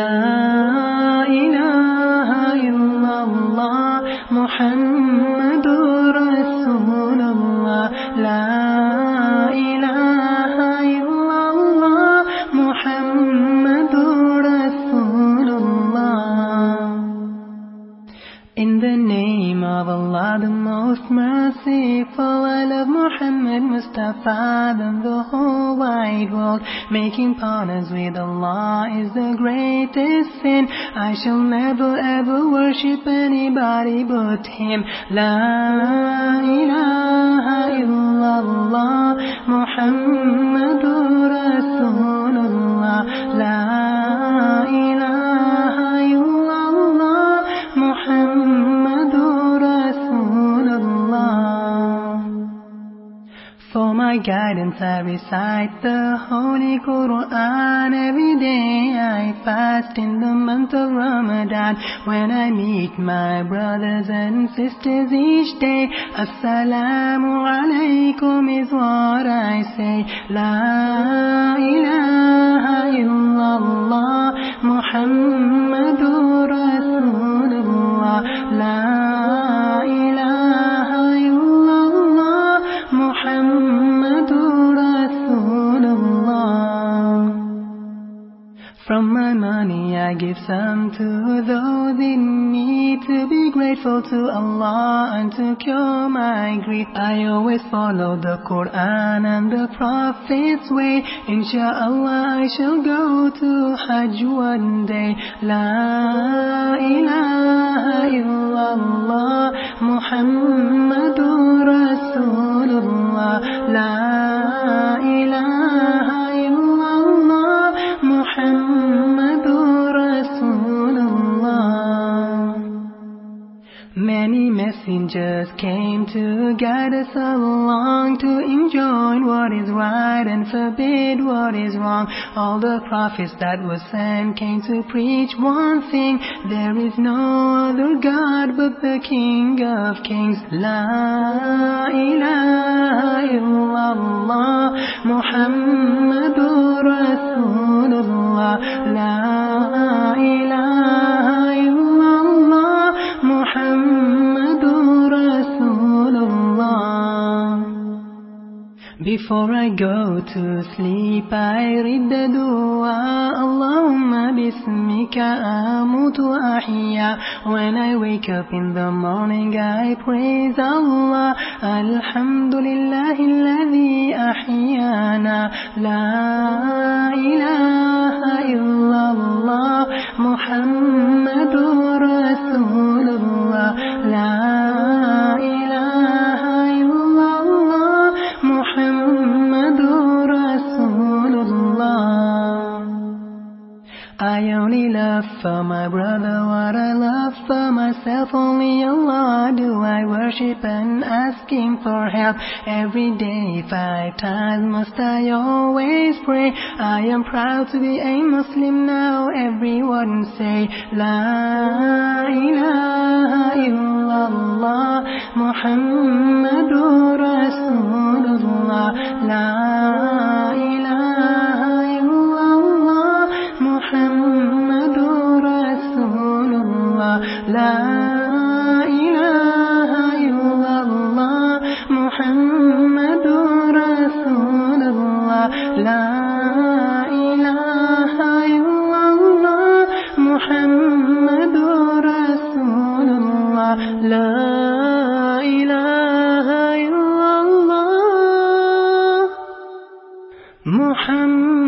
لا إله إلا الله محمد رسول الله لا إله إلا الله محمد رسول الله In the name of Allah, the most merciful, I love Muhammad Mustafa than the whole wide world. Making partners with Allah is the greatest sin. I shall never ever worship anybody but Him. La ilaha illallah, Muhammadur Rasulullah. My guidance I recite the Holy Quran every day. I fast in the month of Ramadan when I meet my brothers and sisters each day. Assalamu alaikum is what I say. La From my money I give some to those in need to be grateful to Allah and to cure my grief. I always follow the Quran and the Prophet's way. Insha'Allah I shall go to Hajj one day. La ilaha illallah Muhammadur messengers came to guide us along to enjoin what is right and forbid what is wrong. All the prophets that were sent came to preach one thing. There is no other God but the King of Kings. La ilaha illallah Muhammadur Rasulullah. La Before I go to sleep, I read the dua. Allahumma bismika amutu ahya. When I wake up in the morning, I praise Allah. Alhamdulillah alladhi ahyana. La ilaha illallah. My brother what I love for myself. Only Allah do I worship and ask Him for help. Every day, five times must I always pray. I am proud to be a Muslim now. Everyone say, La ilaha Muhammad